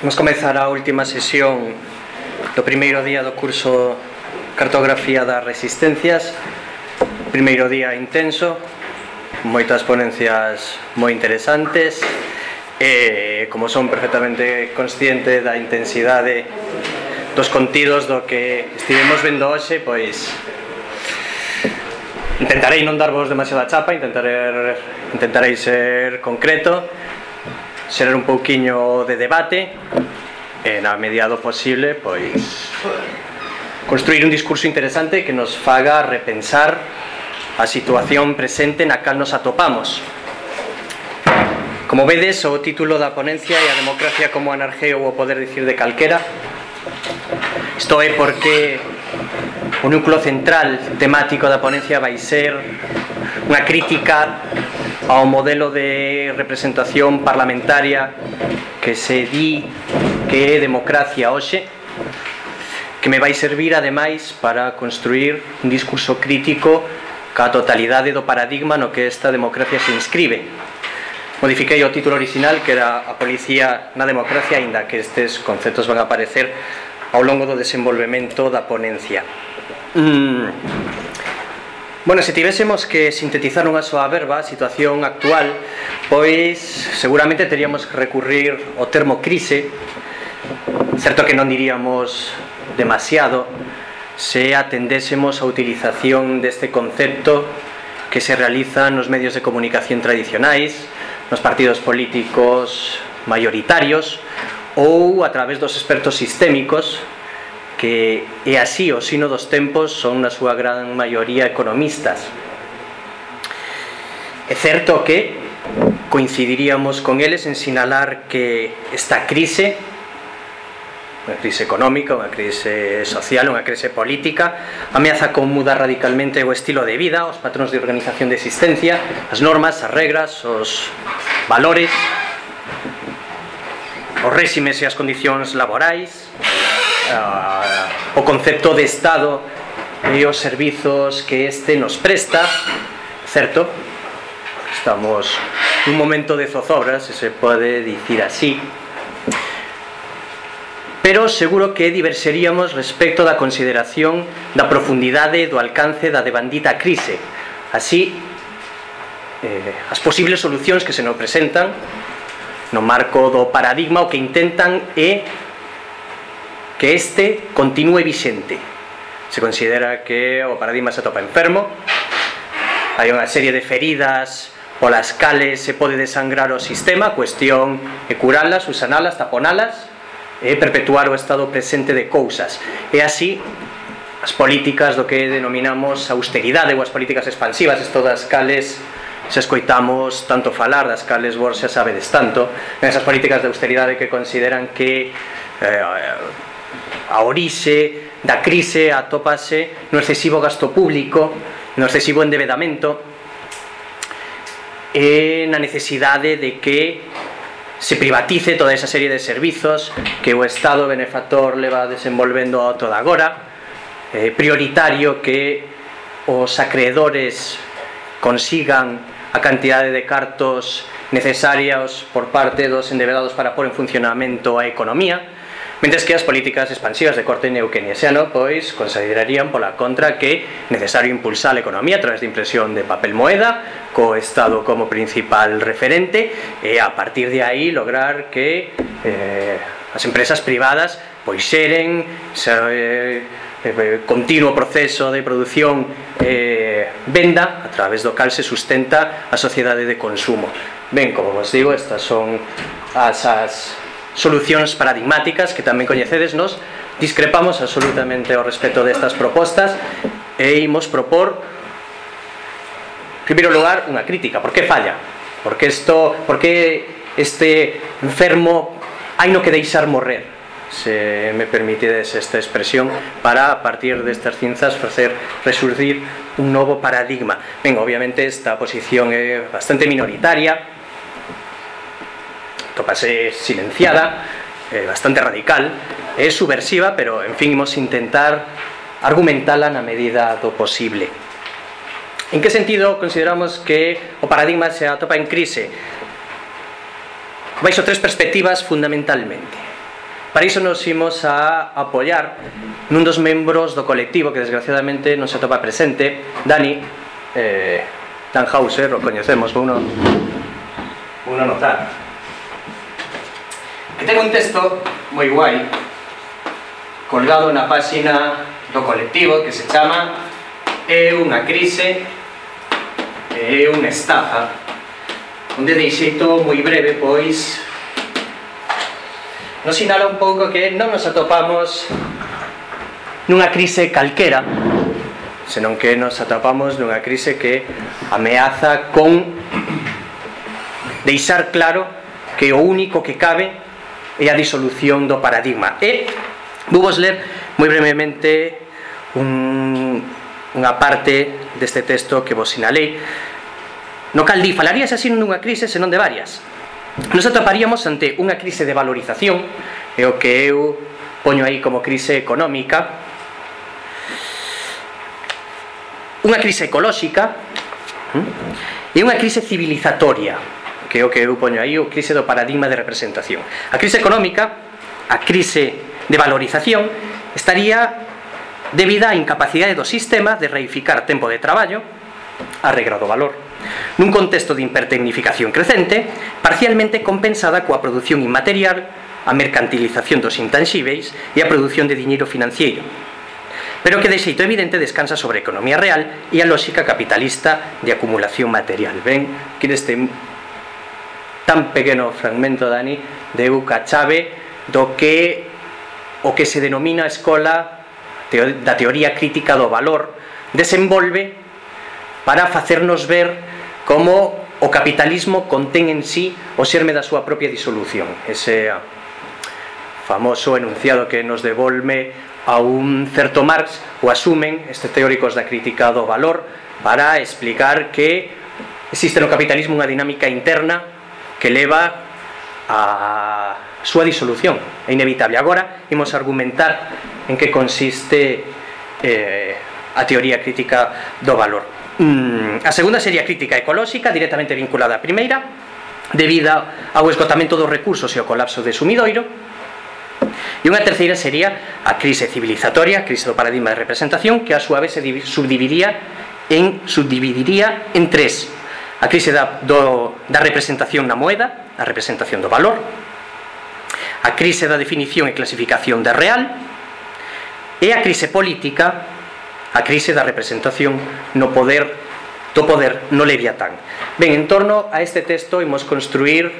Vamos comenzar a última sesión do primeiro día do curso Cartografía das Resistencias. Primeiro día intenso Moitas ponencias moi interesantes E como son perfectamente consciente da intensidade dos contidos do que estivemos vendo hoxe Pois intentarei non darvos demasiada chapa Intentarei, intentarei ser concreto xerar un pouquiño de debate e na medida do posible pois construir un discurso interesante que nos faga repensar a situación presente na cal nos atopamos Como vedes, o título da ponencia é a democracia como anarqueo ou o poder dicir de calquera. Isto é porque o núcleo central temático da ponencia vai ser unha crítica ao modelo de representación parlamentaria que se di que é democracia hoxe que me vai servir ademais para construir un discurso crítico ca totalidade do paradigma no que esta democracia se inscribe modifiquei o título original que era a policía na democracia aínda que estes conceptos van a aparecer ao longo do desenvolvemento da ponencia mm. Bueno, se tivésemos que sintetizar unha súa verba a situación actual, pois seguramente teríamos que recurrir ao termo crise, certo que non diríamos demasiado, se atendésemos a utilización deste concepto que se realiza nos medios de comunicación tradicionais, nos partidos políticos maioritarios ou a través dos expertos sistémicos que é así o sino dos tempos son na súa gran maioría economistas. É certo que coincidiríamos con eles en sinalar que esta crise unha crise económica, unha crise social, unha crise política, ameaza con mudar radicalmente o estilo de vida, os patróns de organización de existencia, as normas, as regras, os valores, os réximes e as condicións laborais, uh, o concepto de Estado e os servizos que este nos presta, certo? Estamos nun momento de zozobra, se se pode dicir así, pero seguro que diverseríamos respecto da consideración da profundidade do alcance da devandita crise, así eh, as posibles solucións que se nos presentan no marco do paradigma o que intentan é que este continúe vixente. Se considera que o paradigma se atopa enfermo, hai unha serie de feridas polas cales se pode desangrar o sistema, cuestión de curalas, usanalas, taponalas, e perpetuar o estado presente de cousas. E así as políticas do que denominamos austeridade ou as políticas expansivas, isto das cales se escoitamos tanto falar das cales vos xa sabedes tanto, esas políticas de austeridade que consideran que eh, a orixe da crise atópase no excesivo gasto público, no excesivo endevedamento e na necesidade de que se privatice toda esa serie de servizos que o Estado benefactor leva desenvolvendo a toda agora. Prioritario que os acreedores consigan a cantidade de cartos necesarios por parte dos endevedados para pôr en funcionamento a economía Mentres que as políticas expansivas de corte neuqueniesiano pois considerarían pola contra que necesario impulsar a economía a través de impresión de papel moeda co Estado como principal referente e a partir de aí lograr que eh, as empresas privadas pois xeren se, eh, eh, continuo proceso de produción eh, venda a través do cal se sustenta a sociedade de consumo. Ben, como vos digo, estas son as, as solucións paradigmáticas que tamén coñecedes discrepamos absolutamente ao respecto destas propostas e imos propor en primeiro lugar unha crítica por que falla? por que, esto, por que este enfermo hai no que deixar morrer se me permitides esta expresión para a partir destas cinzas facer resurgir un novo paradigma ben, obviamente esta posición é bastante minoritaria topase silenciada, eh, bastante radical, é subversiva, pero, en fin, imos intentar argumentala na medida do posible. En que sentido consideramos que o paradigma se atopa en crise? Baixo tres perspectivas fundamentalmente. Para iso nos imos a apoiar nun dos membros do colectivo que desgraciadamente non se atopa presente, Dani, eh, Dan Hauser, o coñecemos, vou non, vou non notar que ten un texto moi guai colgado na páxina do colectivo que se chama É unha crise é unha estafa onde deixeito moi breve pois nos sinala un pouco que non nos atopamos nunha crise calquera senón que nos atopamos nunha crise que ameaza con deixar claro que o único que cabe e a disolución do paradigma. E vou vos ler moi brevemente un, unha parte deste texto que vos sinalei. No cal di falarías así nunha crise senón de varias. Nos atoparíamos ante unha crise de valorización e o que eu poño aí como crise económica unha crise ecolóxica hm, e unha crise civilizatoria que é o que eu poño aí, o crise do paradigma de representación. A crise económica, a crise de valorización, estaría debida á incapacidade do sistema de reificar tempo de traballo a regra do valor nun contexto de hipertecnificación crecente parcialmente compensada coa produción inmaterial a mercantilización dos intangíveis e a produción de diñeiro financiero pero que de xeito evidente descansa sobre a economía real e a lógica capitalista de acumulación material ben que neste tan pequeno fragmento, Dani, de Euca chave do que o que se denomina escola da teoría crítica do valor desenvolve para facernos ver como o capitalismo contén en sí o xerme da súa propia disolución. Ese famoso enunciado que nos devolve a un certo Marx o asumen estes teóricos da crítica do valor para explicar que existe no capitalismo unha dinámica interna que leva a súa disolución é inevitable. Agora imos argumentar en que consiste eh, a teoría crítica do valor. Mm, a segunda sería crítica ecolóxica directamente vinculada á primeira debido ao esgotamento dos recursos e ao colapso de sumidoiro. E unha terceira sería a crise civilizatoria, a crise do paradigma de representación que a súa vez se subdividiría en subdividiría en tres a crise da, do, da representación na moeda, a representación do valor, a crise da definición e clasificación da real, e a crise política, a crise da representación no poder do poder no Leviatán. Ben, en torno a este texto imos construir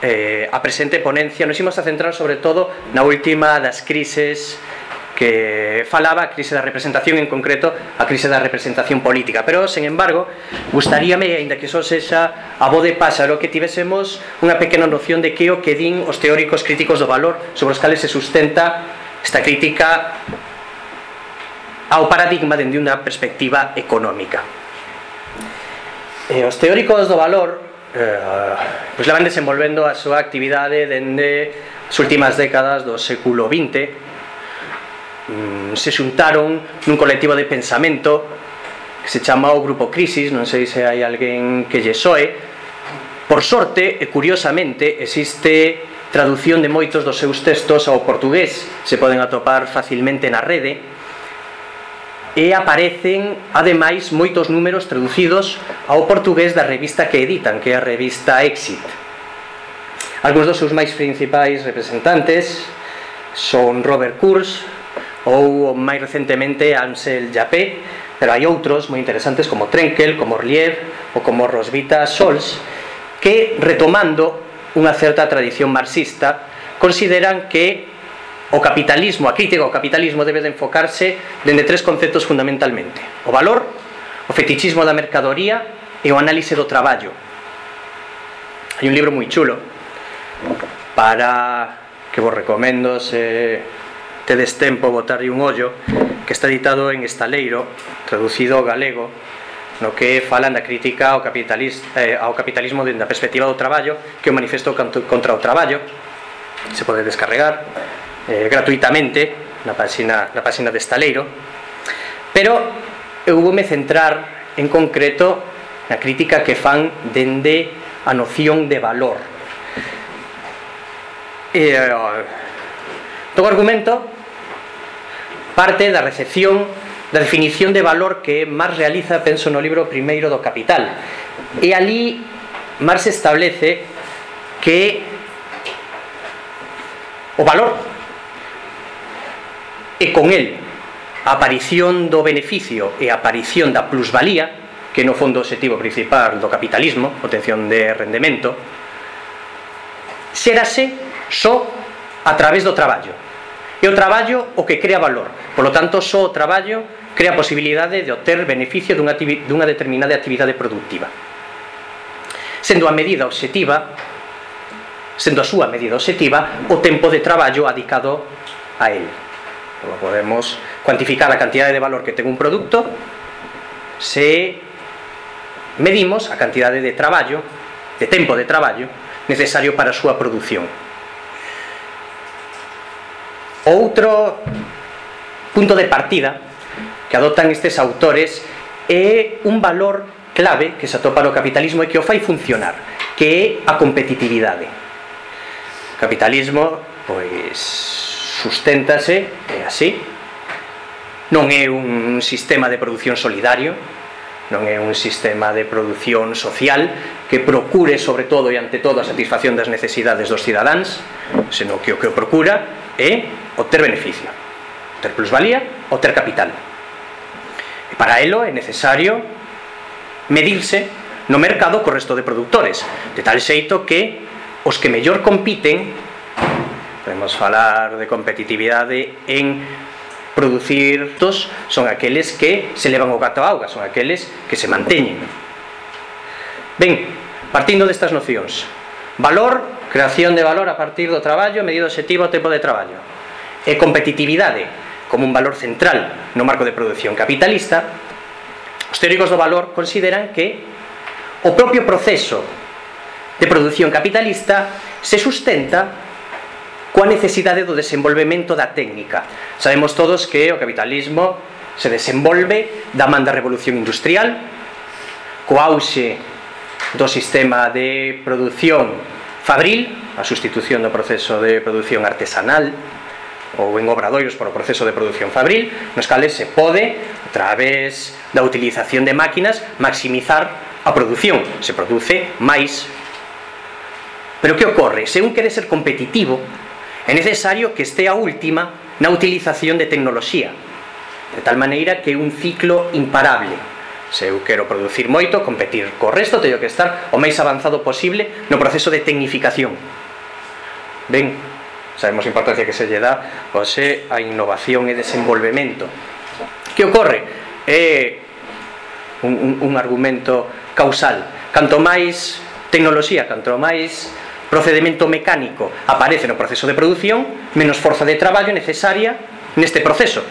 eh, a presente ponencia, nos imos a centrar sobre todo na última das crises que falaba a crise da representación en concreto a crise da representación política. Pero sen embargo gustaríame aínda que só sexa a voz de pásaro que tivésemos unha pequena noción de que o que din os teóricos críticos do valor sobre os cales se sustenta esta crítica ao paradigma dende unha perspectiva económica. E os teóricos do valor eh, pois levan desenvolvendo a súa actividade dende as últimas décadas do século XX mm, se xuntaron nun colectivo de pensamento que se chama o Grupo Crisis, non sei se hai alguén que lle soe. Por sorte, e curiosamente, existe traducción de moitos dos seus textos ao portugués, se poden atopar facilmente na rede, e aparecen, ademais, moitos números traducidos ao portugués da revista que editan, que é a revista Exit. Alguns dos seus máis principais representantes son Robert Kurz, ou máis recentemente Ansel Japé, pero hai outros moi interesantes como Trenkel, como Orliev ou como Rosvita Sols que retomando unha certa tradición marxista consideran que o capitalismo, a crítica ao capitalismo debe de enfocarse dende tres conceptos fundamentalmente. O valor, o fetichismo da mercadoría e o análise do traballo. Hai un libro moi chulo para que vos recomendo se tedes tempo botarlle un ollo que está editado en Estaleiro traducido ao galego no que falan da crítica ao, capitalismo, eh, ao capitalismo dende a perspectiva do traballo que o manifesto contra o traballo. Se pode descarregar eh, gratuitamente na página, na página de Estaleiro. Pero eu voume centrar en concreto na crítica que fan dende a noción de valor. Eh, todo argumento parte da recepción da definición de valor que Marx realiza, penso no libro primeiro do Capital. E ali Marx establece que o valor e con el a aparición do beneficio e a aparición da plusvalía que no fondo o objetivo principal do capitalismo obtención de rendemento xerase só a través do traballo E o traballo o que crea valor. Polo tanto, só o traballo crea a posibilidade de obter beneficio dunha, dunha determinada actividade productiva. Sendo a medida obxectiva, sendo a súa medida obxectiva, o tempo de traballo adicado a él Como podemos cuantificar a cantidade de valor que ten un produto se medimos a cantidade de traballo, de tempo de traballo, necesario para a súa produción. Outro punto de partida que adoptan estes autores é un valor clave que se atopa no capitalismo e que o fai funcionar, que é a competitividade. O capitalismo pois susténtase é así. Non é un sistema de produción solidario, non é un sistema de produción social, que procure sobre todo e ante todo a satisfacción das necesidades dos cidadáns senón que o que o procura é obter beneficio obter plusvalía, obter capital e para elo é necesario medirse no mercado co resto de produtores de tal xeito que os que mellor compiten podemos falar de competitividade en producir tos son aqueles que se levan o gato a auga, son aqueles que se manteñen. Ben, partindo destas nocións. Valor, creación de valor a partir do traballo, Medido objetivo ao tempo de traballo. E competitividade, como un valor central no marco de produción capitalista, os teóricos do valor consideran que o propio proceso de produción capitalista se sustenta coa necesidade do desenvolvemento da técnica. Sabemos todos que o capitalismo se desenvolve da man da revolución industrial, co auxe do sistema de produción fabril, a sustitución do proceso de produción artesanal ou en obradoiros por o proceso de produción fabril, nos cales se pode, a través da utilización de máquinas, maximizar a produción, se produce máis. Pero que ocorre? Se un quere ser competitivo, é necesario que este a última na utilización de tecnoloxía, de tal maneira que é un ciclo imparable Se eu quero producir moito, competir co resto, teño que estar o máis avanzado posible no proceso de tecnificación. Ben, sabemos a importancia que se lle dá hoxe a innovación e desenvolvemento. Que ocorre? É un, un, un argumento causal. Canto máis tecnoloxía, canto máis procedimento mecánico aparece no proceso de produción, menos forza de traballo necesaria neste proceso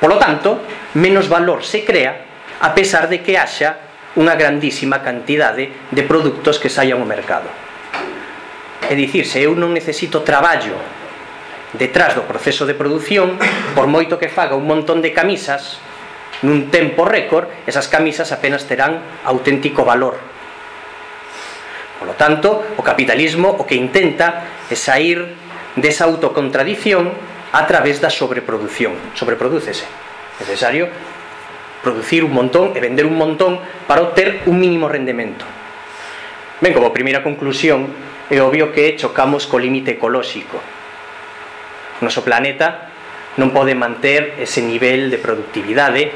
Polo tanto, menos valor se crea a pesar de que haxa unha grandísima cantidade de produtos que saian ao mercado. É dicir, se eu non necesito traballo detrás do proceso de produción, por moito que faga un montón de camisas, nun tempo récord, esas camisas apenas terán auténtico valor. Por lo tanto, o capitalismo o que intenta é sair desa autocontradición a través da sobreproducción sobreprodúcese necesario producir un montón e vender un montón para obter un mínimo rendemento. Ben como primeira conclusión é obvio que chocamos co límite ecolóxico. O noso planeta non pode manter ese nivel de productividade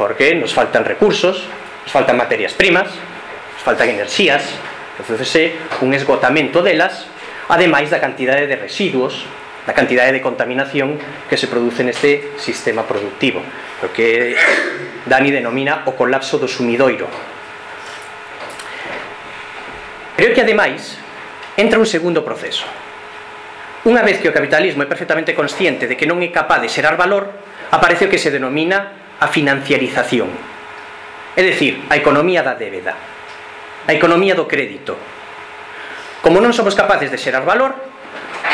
porque nos faltan recursos, nos faltan materias primas, nos faltan enerxías, entonces é un esgotamento delas, ademais da cantidade de residuos da cantidade de contaminación que se produce neste sistema productivo o que Dani denomina o colapso do sumidoiro creo que ademais entra un segundo proceso. Unha vez que o capitalismo é perfectamente consciente de que non é capaz de xerar valor aparece o que se denomina a financiarización. É dicir, a economía da débeda a economía do crédito. Como non somos capaces de xerar valor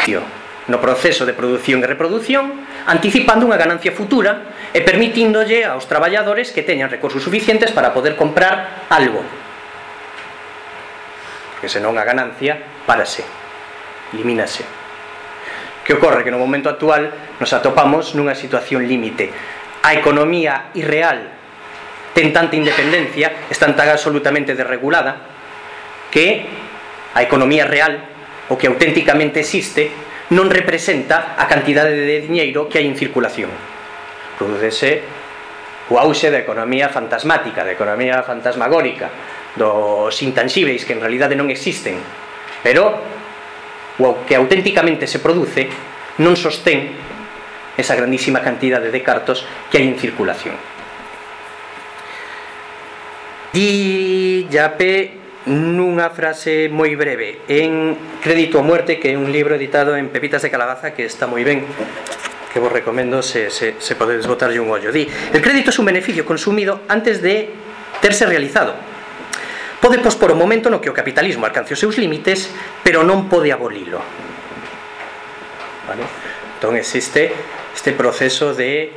tío, no proceso de produción e reproducción, anticipando unha ganancia futura e permitíndolle aos traballadores que teñan recursos suficientes para poder comprar algo. Que senón a ganancia parase, elimínase. Que ocorre que no momento actual nos atopamos nunha situación límite. A economía irreal ten tanta independencia, está tan absolutamente desregulada, que a economía real, o que auténticamente existe, non representa a cantidade de diñeiro que hai en circulación. Prodúcese o auxe da economía fantasmática, da economía fantasmagórica, dos intangibles que en realidade non existen. Pero o que auténticamente se produce non sostén esa grandísima cantidade de cartos que hai en circulación. Di Yape nunha frase moi breve. En Crédito a Muerte que é un libro editado en Pepitas de Calabaza que está moi ben que vos recomendo se, se, se podedes botarlle un ollo. Di, el crédito é un beneficio consumido antes de terse realizado. Pode pospor o momento no que o capitalismo alcance os seus límites pero non pode abolilo vale? entón existe este proceso de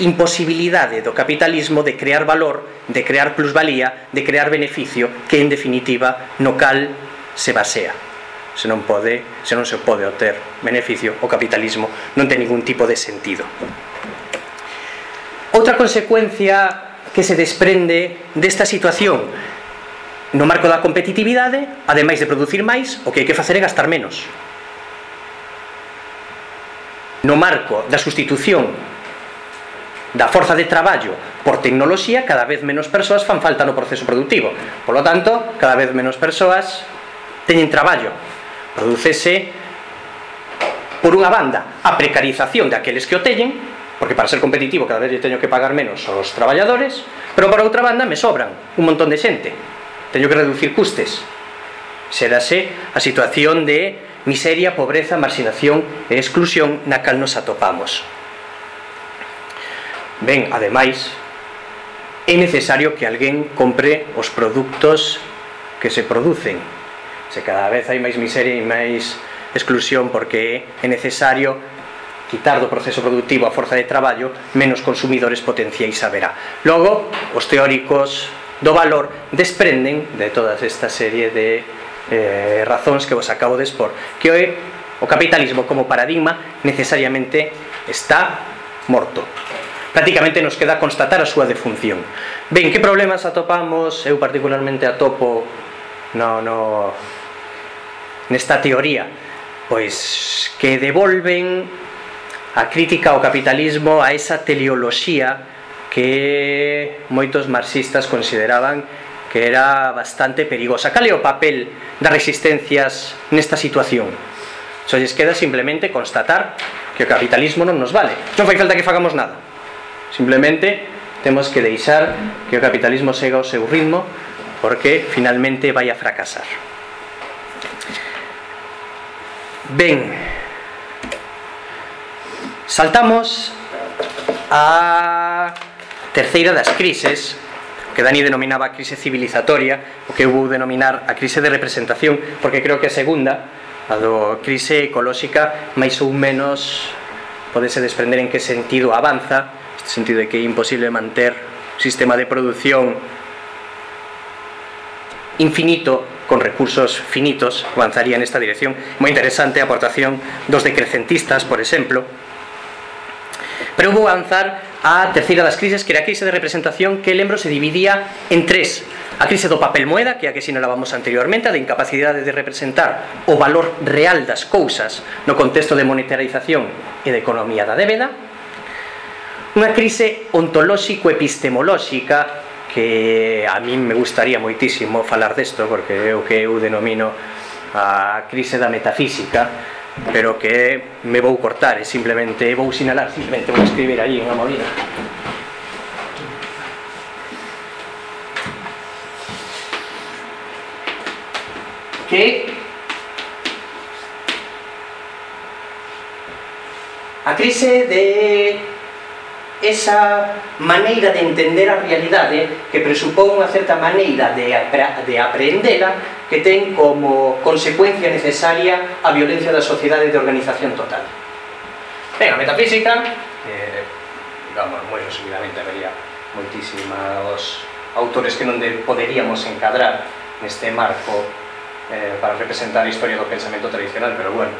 imposibilidade do capitalismo de crear valor, de crear plusvalía, de crear beneficio, que en definitiva no cal se basea. Se non pode, se non se pode obter beneficio, o capitalismo non ten ningún tipo de sentido. Outra consecuencia que se desprende desta situación no marco da competitividade, ademais de producir máis, o que hai que facer é gastar menos. No marco da sustitución da forza de traballo por tecnoloxía cada vez menos persoas fan falta no proceso productivo. Por lo tanto, cada vez menos persoas teñen traballo. Producese por unha banda a precarización daqueles que o teñen porque para ser competitivo cada vez teño que pagar menos aos traballadores pero para outra banda me sobran un montón de xente. Teño que reducir custes. Serase a situación de miseria, pobreza, marxinación e exclusión na cal nos atopamos. Ben, ademais, é necesario que alguén compre os produtos que se producen. Se cada vez hai máis miseria e máis exclusión porque é necesario quitar do proceso productivo a forza de traballo, menos consumidores potenciais haberá. Logo, os teóricos do valor desprenden de todas esta serie de eh, razóns que vos acabo de expor, que hoy o capitalismo como paradigma necesariamente está morto prácticamente nos queda constatar a súa defunción. Ben, que problemas atopamos? Eu particularmente atopo no, no, nesta teoría pois que devolven a crítica ao capitalismo a esa teleoloxía que moitos marxistas consideraban que era bastante perigosa. Cal é o papel das resistencias nesta situación? Só lles queda simplemente constatar que o capitalismo non nos vale. Non fai falta que fagamos nada. Simplemente temos que deixar que o capitalismo siga o seu ritmo porque finalmente vai a fracasar. Ben, saltamos a terceira das crises que Dani denominaba a crise civilizatoria o que eu vou denominar a crise de representación porque creo que a segunda a do crise ecolóxica máis ou menos podese desprender en que sentido avanza sentido de que é imposible manter sistema de produción infinito con recursos finitos avanzaría nesta dirección. Moi interesante a aportación dos decrecentistas por exemplo. Pero vou avanzar a terceira das crises que era a crise de representación que lembro se dividía en tres. A crise do papel moeda que é a que sinalábamos anteriormente a de incapacidade de representar o valor real das cousas no contexto de monetarización e de economía da débeda. Unha crise ontolóxico-epistemolóxica que a mí me gustaría moitísimo falar desto porque é o que eu denomino a crise da metafísica pero que me vou cortar e simplemente vou sinalar, simplemente vou escribir aí unha movida. Que a crise de esa maneira de entender a realidade que presupón unha certa maneira de, de aprendela que ten como consecuencia necesaria a violencia da sociedade de organización total. Ben, a metafísica, eh, digamos, moi resumidamente vería moitísimos autores que non de, poderíamos encadrar neste marco eh, para representar a historia do pensamento tradicional, pero bueno,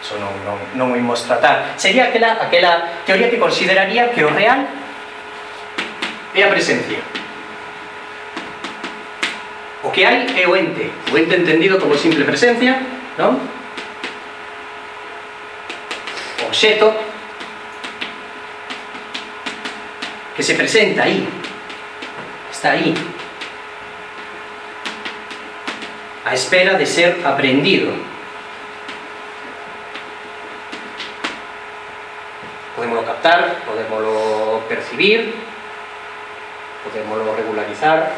Eso non, non, non o imos tratar. Sería aquela, aquela teoría que consideraría que o real é a presencia. O que hai é o ente. O ente entendido como simple presencia, non? O obxeto que se presenta aí. Está aí. A espera de ser aprendido. Podemoslo captar, podemoslo percibir, podemoslo regularizar,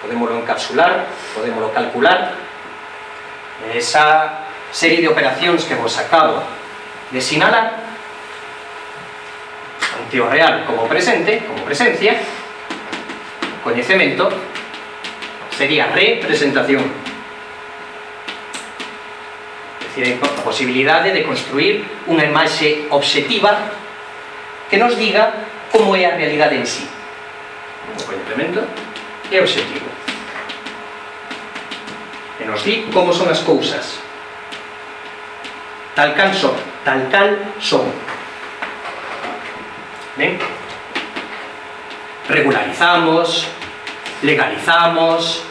podemoslo encapsular, podemoslo calcular. Esa serie de operacións que vos acabo de sinalar ante o real como presente, como presencia, coñecemento sería representación. decir, a posibilidade de construir unha imaxe objetiva que nos diga como é a realidade en sí. O complemento é objetivo. E nos di como son as cousas. Tal cal son, tal cal son. Ben? Regularizamos, legalizamos,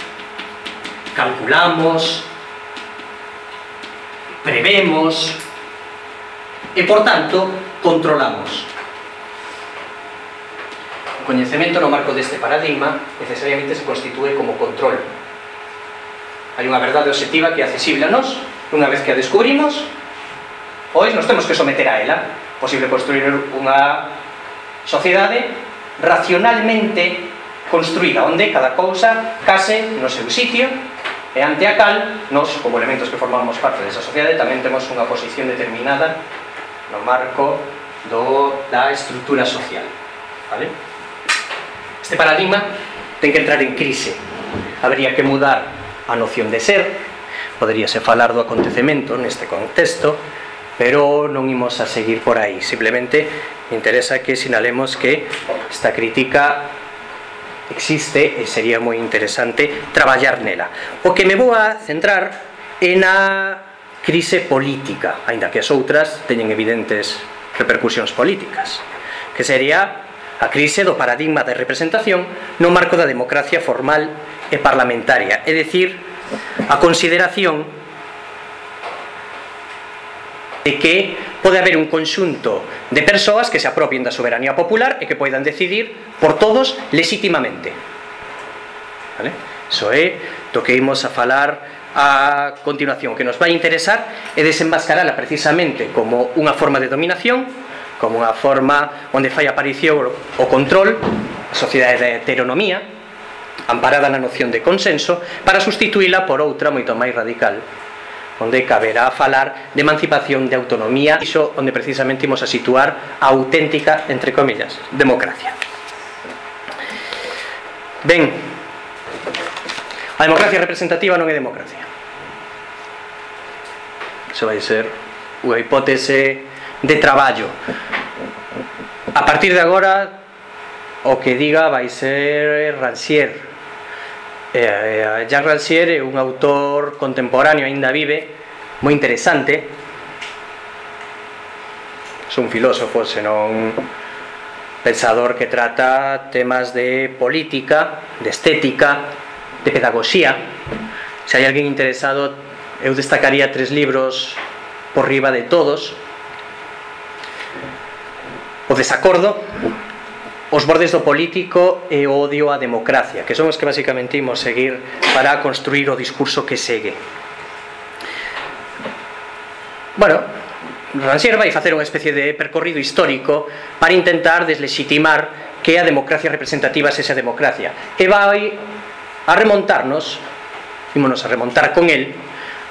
calculamos, prevemos e, por tanto, controlamos. O coñecemento no marco deste paradigma necesariamente se constitúe como control. Hai unha verdade objetiva que é accesible a nós, unha vez que a descubrimos, pois nos temos que someter a ela. Posible construir unha sociedade racionalmente construída, onde cada cousa case no seu sitio, ante a cal nos, como elementos que formamos parte desa sociedade tamén temos unha posición determinada no marco do, da estrutura social vale? este paradigma ten que entrar en crise habría que mudar a noción de ser poderíase falar do acontecemento neste contexto pero non imos a seguir por aí simplemente me interesa que sinalemos que esta crítica existe e sería moi interesante traballar nela. O que me vou a centrar é na crise política, aínda que as outras teñen evidentes repercusións políticas, que sería a crise do paradigma de representación no marco da democracia formal e parlamentaria, é dicir, a consideración de que pode haber un conxunto de persoas que se apropien da soberanía popular e que poidan decidir por todos lexítimamente vale? iso é do que imos a falar a continuación que nos vai interesar é desenmascarala precisamente como unha forma de dominación como unha forma onde fai aparición o control a sociedade de heteronomía amparada na noción de consenso para sustituíla por outra moito máis radical onde caberá falar de emancipación, de autonomía, iso onde precisamente imos a situar a auténtica, entre comillas, democracia. Ben, a democracia representativa non é democracia. Iso vai ser unha hipótese de traballo. A partir de agora, o que diga vai ser Rancière, Eh, eh, Jacques Rancière é un autor contemporáneo aínda vive moi interesante. Son un filósofo senón pensador que trata temas de política de estética de pedagogía. Se hai alguén interesado eu destacaría tres libros por riba de todos. O desacordo os bordes do político e o odio á democracia, que son os que basicamente imos seguir para construir o discurso que segue. Bueno, Rancière vai facer unha especie de percorrido histórico para intentar deslegitimar que a democracia representativa sexa democracia. E vai a remontarnos, ímonos a remontar con el,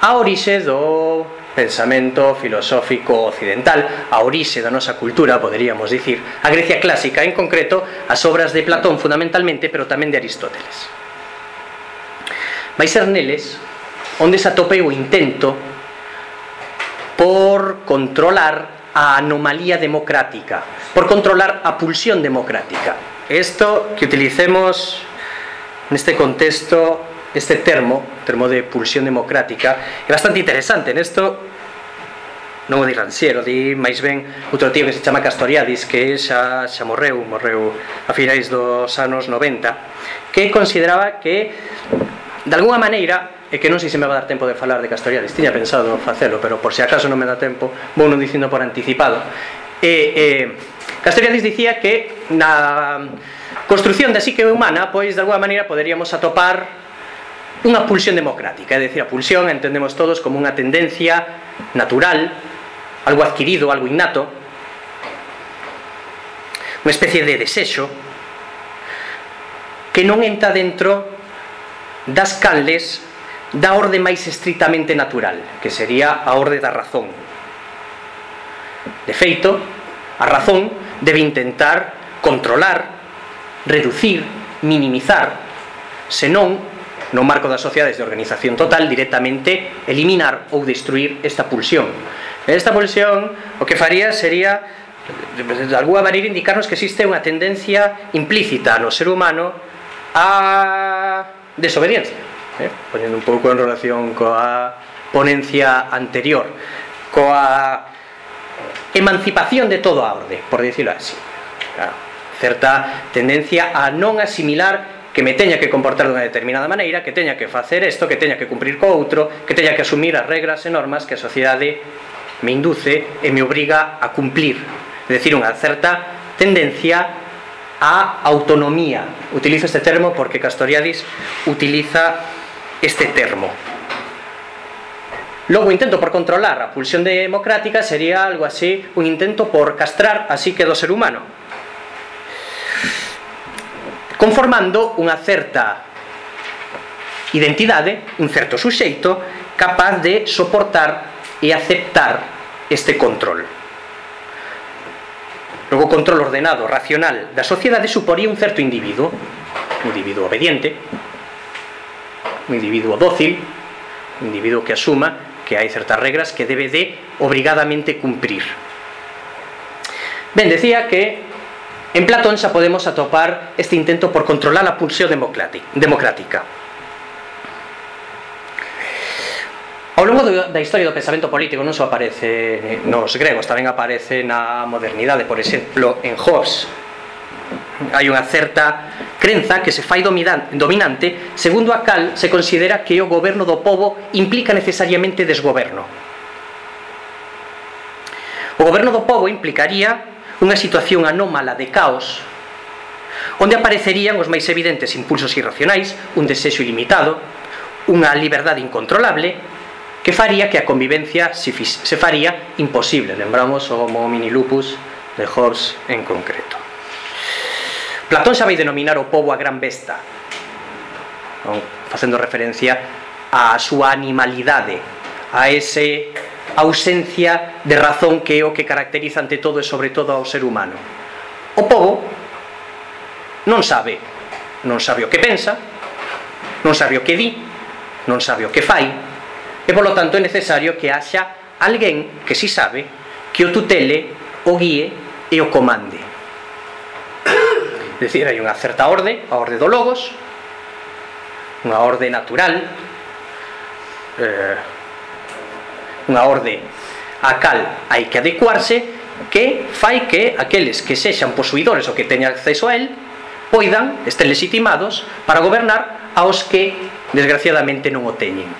a orixe do pensamento filosófico occidental, a orixe da nosa cultura, poderíamos dicir, a Grecia clásica, en concreto, as obras de Platón fundamentalmente, pero tamén de Aristóteles. Vai ser neles onde se o intento por controlar a anomalía democrática, por controlar a pulsión democrática. Isto que utilicemos neste contexto este termo, termo de pulsión democrática, é bastante interesante. Nesto non o di Ranciero, di máis ben outro tío que se chama Castoriadis, que xa, xa morreu, morreu a finais dos anos 90, que consideraba que, de alguna maneira, e que non sei se me va a dar tempo de falar de Castoriadis, tiña pensado facelo, pero por se si acaso non me dá tempo, vou non dicindo por anticipado. E, e, Castoriadis dicía que na construción da psique humana, pois, de alguna maneira, poderíamos atopar unha pulsión democrática, é dicir, a pulsión entendemos todos como unha tendencia natural, algo adquirido, algo innato, unha especie de desexo que non entra dentro das canles da orde máis estritamente natural, que sería a orde da razón. De feito, a razón debe intentar controlar, reducir, minimizar, senón no marco das sociedades de organización total directamente eliminar ou destruir esta pulsión esta pulsión o que faría sería de alguna maneira indicarnos que existe unha tendencia implícita no ser humano a desobediencia eh? ponendo un pouco en relación coa ponencia anterior coa emancipación de todo a orde por decirlo así claro, certa tendencia a non asimilar que me teña que comportar dunha determinada maneira, que teña que facer isto, que teña que cumprir co outro, que teña que asumir as regras e normas que a sociedade me induce e me obriga a cumplir. É dicir, unha certa tendencia a autonomía. Utilizo este termo porque Castoriadis utiliza este termo. Logo, intento por controlar a pulsión democrática sería algo así, un intento por castrar así que do ser humano conformando unha certa identidade, un certo suxeito capaz de soportar e aceptar este control. Logo, o control ordenado, racional da sociedade suporía un certo individuo, un individuo obediente, un individuo dócil, un individuo que asuma que hai certas regras que debe de obrigadamente cumprir. Ben, decía que En Platón xa podemos atopar este intento por controlar a pulsión democrática. Ao longo da historia do pensamento político non só aparece nos gregos, tamén aparece na modernidade, por exemplo, en Hobbes. Hai unha certa crenza que se fai dominante segundo a cal se considera que o goberno do povo implica necesariamente desgoberno. O goberno do povo implicaría unha situación anómala de caos onde aparecerían os máis evidentes impulsos irracionais, un desexo ilimitado, unha liberdade incontrolable que faría que a convivencia se, se faría imposible. Lembramos o homo mini lupus de Hobbes en concreto. Platón xa vai denominar o povo a gran besta, facendo referencia á súa animalidade, a ese ausencia de razón que é o que caracteriza ante todo e sobre todo ao ser humano. O povo non sabe, non sabe o que pensa, non sabe o que di, non sabe o que fai, e polo tanto é necesario que haxa alguén que si sabe que o tutele, o guíe e o comande. É dicir, hai unha certa orde, a orde do logos, unha orde natural, eh, unha orde a cal hai que adecuarse que fai que aqueles que sexan posuidores ou que teñan acceso a él poidan, estén legitimados para gobernar aos que desgraciadamente non o teñen.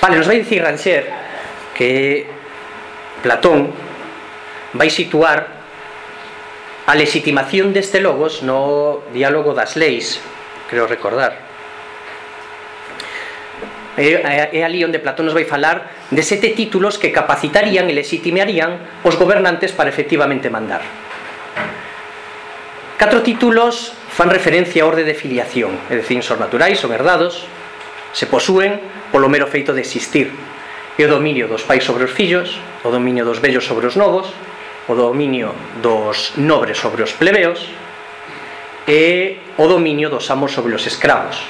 Vale, nos vai dicir Rancher que Platón vai situar a legitimación deste logos no diálogo das leis creo recordar é, é ali onde Platón nos vai falar de sete títulos que capacitarían e legitimarían os gobernantes para efectivamente mandar. Catro títulos fan referencia á orde de filiación, é dicir, son naturais, son herdados, se posúen polo mero feito de existir, e o dominio dos pais sobre os fillos, o dominio dos vellos sobre os novos, o dominio dos nobres sobre os plebeos e o dominio dos amos sobre os escravos.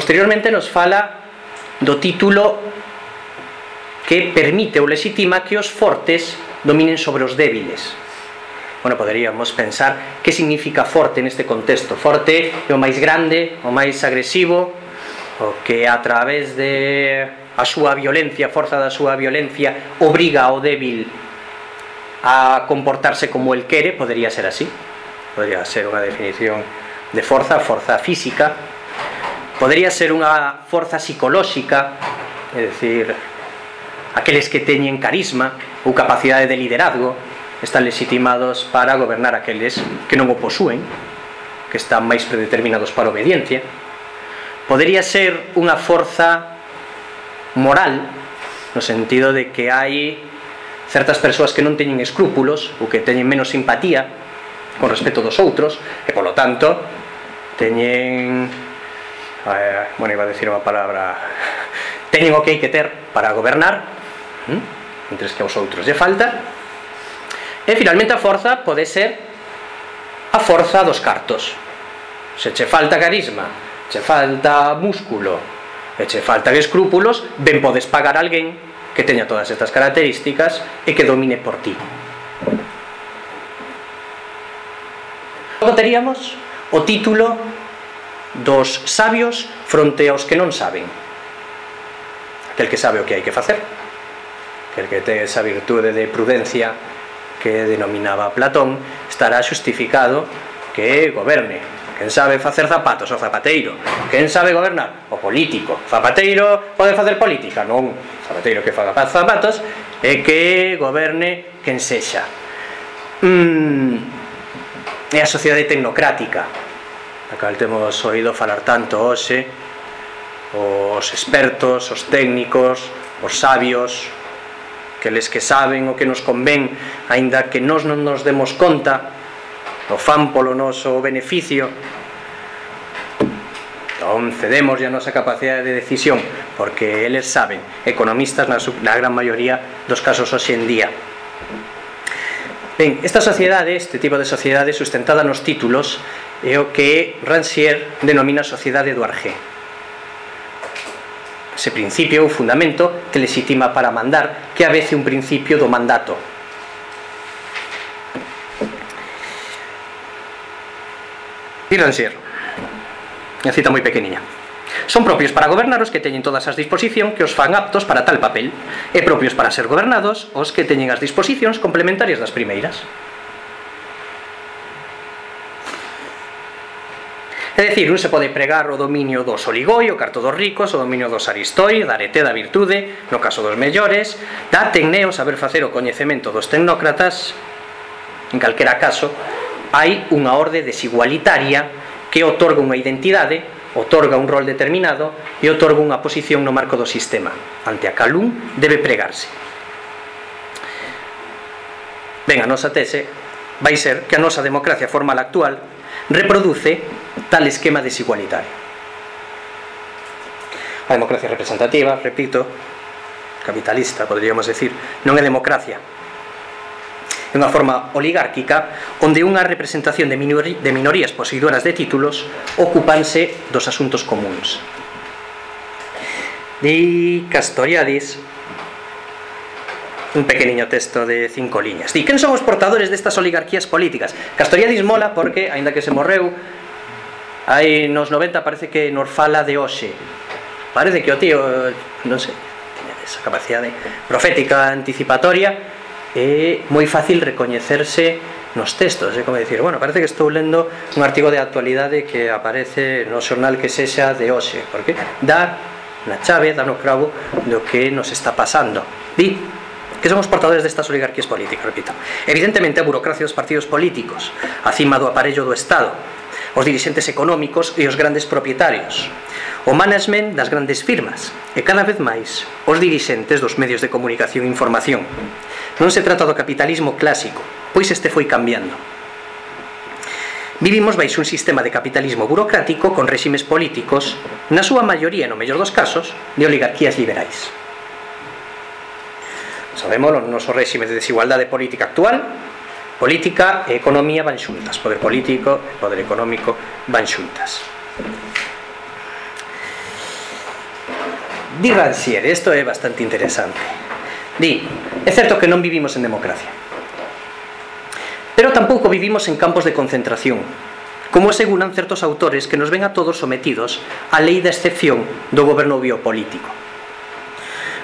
Posteriormente nos fala do título que permite ou legitima que os fortes dominen sobre os débiles. Bueno, poderíamos pensar que significa forte neste contexto. Forte é o máis grande, o máis agresivo, o que a través de a súa violencia, a forza da súa violencia, obriga ao débil a comportarse como el quere, podería ser así. Podería ser unha definición de forza, forza física, Podería ser unha forza psicolóxica, é dicir, aqueles que teñen carisma ou capacidade de liderazgo están legitimados para gobernar aqueles que non o posúen, que están máis predeterminados para a obediencia. Podería ser unha forza moral, no sentido de que hai certas persoas que non teñen escrúpulos ou que teñen menos simpatía con respecto dos outros e, polo tanto, teñen eh, bueno, iba a decir unha palabra teñen o que hai que ter para gobernar hm? mentres que aos outros lle falta. E finalmente a forza pode ser a forza dos cartos. Se che falta carisma che falta músculo e che faltan escrúpulos ben podes pagar a alguén que teña todas estas características e que domine por ti. Logo teríamos o título dos sabios fronte aos que non saben. Aquel que sabe o que hai que facer. Aquel que te esa virtude de prudencia que denominaba Platón estará xustificado que goberne. Quen sabe facer zapatos, o zapateiro Quen sabe gobernar, o político. Zapateiro pode facer política, non. Zapateiro que faga zapatos E que goberne quen sexa. Mm, É a sociedade tecnocrática a cal temos oído falar tanto hoxe os expertos, os técnicos, os sabios que les que saben o que nos convén aínda que nós non nos demos conta o fan polo noso beneficio entón cedemos a nosa capacidade de decisión porque eles saben economistas na, na gran maioría dos casos hoxe en día. Ben, esta sociedade, este tipo de sociedade sustentada nos títulos é o que Rancière denomina sociedade do Arge Ese principio ou fundamento que lexitima para mandar, que a veces un principio do mandato. Di Rancière, a cita moi pequeniña. Son propios para gobernar os que teñen todas as disposición que os fan aptos para tal papel, e propios para ser gobernados os que teñen as disposicións complementarias das primeiras. É dicir, un se pode pregar o dominio dos oligoi, o carto dos ricos, o dominio dos aristoi, da arete da virtude, no caso dos mellores, da tecneo saber facer o coñecemento dos tecnócratas, en calquera caso, hai unha orde desigualitaria que otorga unha identidade, otorga un rol determinado e otorga unha posición no marco do sistema, ante a calún debe pregarse. Ben, a nosa tese vai ser que a nosa democracia formal actual reproduce tal esquema desigualitario. A democracia representativa, repito, capitalista, podríamos decir, non é democracia. É unha forma oligárquica onde unha representación de, de minorías poseedoras de títulos ocupanse dos asuntos comuns. Di Castoriadis un pequeniño texto de cinco liñas. Di, quen son os portadores destas oligarquías políticas? Castoriadis mola porque, aínda que se morreu, Aí nos 90 parece que nos fala de hoxe. Parece que o tío, non sei, tiña esa capacidade profética anticipatoria é moi fácil recoñecerse nos textos, é como dicir, bueno, parece que estou lendo un artigo de actualidade que aparece no xornal que sexa de hoxe, porque dá na chave, dá no cravo do que nos está pasando. Di que somos portadores destas oligarquías políticas, repito. Evidentemente a burocracia dos partidos políticos, acima do aparello do Estado, os dirigentes económicos e os grandes propietarios, o management das grandes firmas e cada vez máis os dirigentes dos medios de comunicación e información. Non se trata do capitalismo clásico, pois este foi cambiando. Vivimos baixo un sistema de capitalismo burocrático con réximes políticos, na súa maioría, no mellor dos casos, de oligarquías liberais. Sabemos o noso réxime de desigualdade política actual Política e economía van xuntas, poder político e poder económico van xuntas. Di Rancière, isto é bastante interesante. Di, é certo que non vivimos en democracia, pero tampouco vivimos en campos de concentración, como aseguran certos autores que nos ven a todos sometidos á lei da excepción do goberno biopolítico.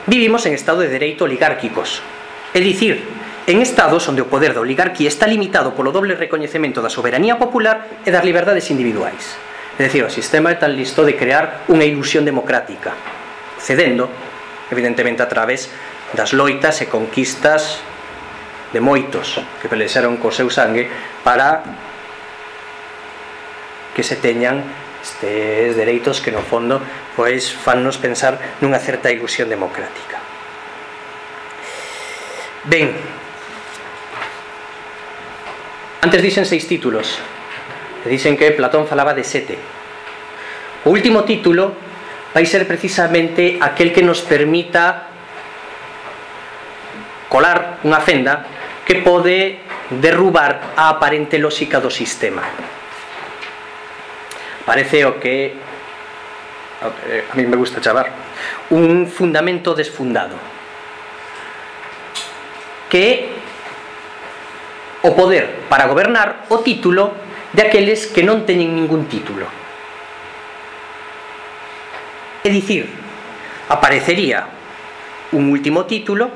Vivimos en estado de dereito oligárquicos, é dicir, en estados onde o poder da oligarquía está limitado polo doble recoñecemento da soberanía popular e das liberdades individuais. É dicir, o sistema é tan listo de crear unha ilusión democrática, cedendo, evidentemente, a través das loitas e conquistas de moitos que pelexaron co seu sangue para que se teñan estes dereitos que no fondo pois fannos pensar nunha certa ilusión democrática. Ben, Antes dicen seis títulos. Dicen que Platón falaba de sete. O último título vai ser precisamente aquel que nos permita colar unha fenda que pode derrubar a aparente lógica do sistema. Parece o que a mí me gusta chavar un fundamento desfundado que o poder para gobernar o título de aqueles que non teñen ningún título. É dicir, aparecería un último título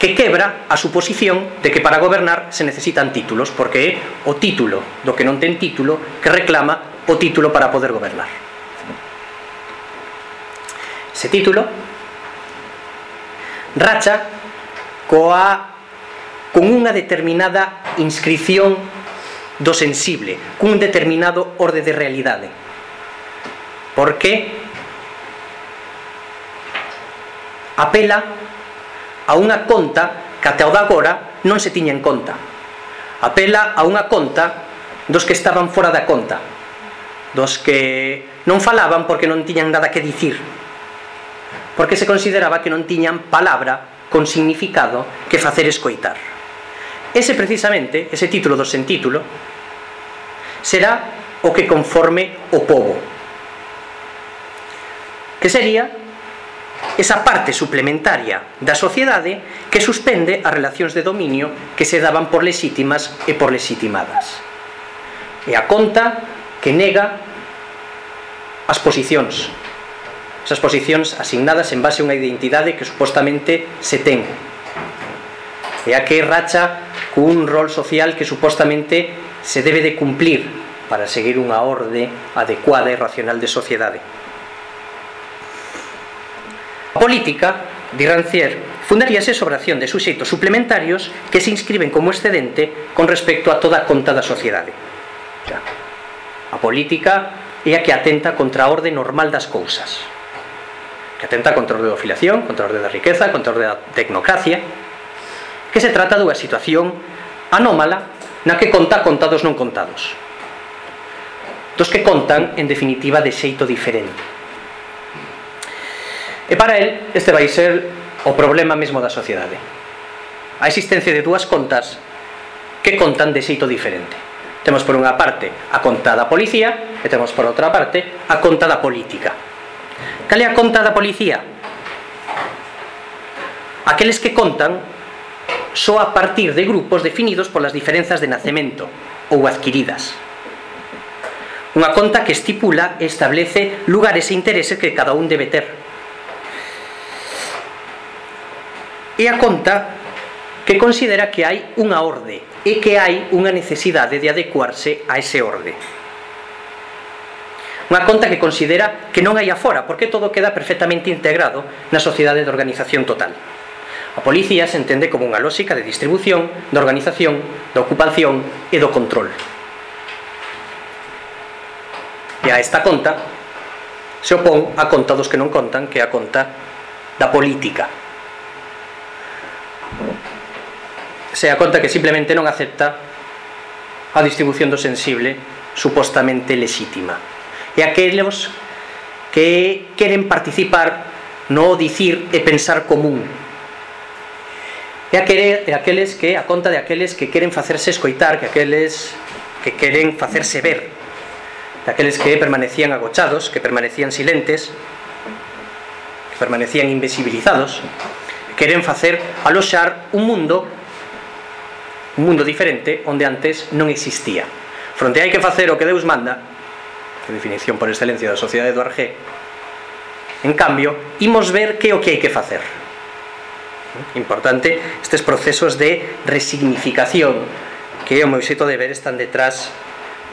que quebra a suposición de que para gobernar se necesitan títulos, porque o título do que non ten título que reclama o título para poder gobernar. Ese título racha coa con unha determinada inscripción do sensible, cun determinado orde de realidade. Por que? Apela a unha conta que até o de agora non se tiña en conta. Apela a unha conta dos que estaban fora da conta, dos que non falaban porque non tiñan nada que dicir, porque se consideraba que non tiñan palabra con significado que facer escoitar. Ese precisamente, ese título do sen título, será o que conforme o povo. Que sería esa parte suplementaria da sociedade que suspende as relacións de dominio que se daban por lexítimas e por lexitimadas. E a conta que nega as posicións, esas posicións asignadas en base a unha identidade que supostamente se ten. E a que racha cun rol social que supostamente se debe de cumplir para seguir unha orde adecuada e racional de sociedade. A política, di Rancière, fundaríase sobre a acción de suxeitos suplementarios que se inscriben como excedente con respecto a toda a conta da sociedade. A política é a que atenta contra a orde normal das cousas que atenta contra a orde da filiación, contra a orde da riqueza, contra a orde da tecnocracia, que se trata dunha situación anómala na que conta contados non contados dos que contan, en definitiva, de xeito diferente. E para el, este vai ser o problema mesmo da sociedade. A existencia de dúas contas que contan de xeito diferente. Temos por unha parte a conta da policía e temos por outra parte a conta da política. Cal é a conta da policía? Aqueles que contan só a partir de grupos definidos polas diferenzas de nacemento ou adquiridas. Unha conta que estipula e establece lugares e intereses que cada un debe ter. E a conta que considera que hai unha orde e que hai unha necesidade de adecuarse a ese orde. Unha conta que considera que non hai afora, porque todo queda perfectamente integrado na sociedade de organización total. A policía se entende como unha lógica de distribución, da organización, da ocupación e do control. E a esta conta se opón a conta dos que non contan, que é a conta da política. Se a conta que simplemente non acepta a distribución do sensible supostamente lexítima. E aqueles que queren participar no dicir e pensar común e, aquere, e aqueles que a conta de aqueles que queren facerse escoitar que aqueles que queren facerse ver. Daqueles que permanecían agochados que permanecían silentes que permanecían invisibilizados queren facer aloxar un mundo un mundo diferente onde antes non existía. Fronte hai que facer o que Deus manda que definición por excelencia da sociedade do Argé en cambio, imos ver que o que hai que facer. Importante, estes procesos de resignificación que é o meu xeito de ver están detrás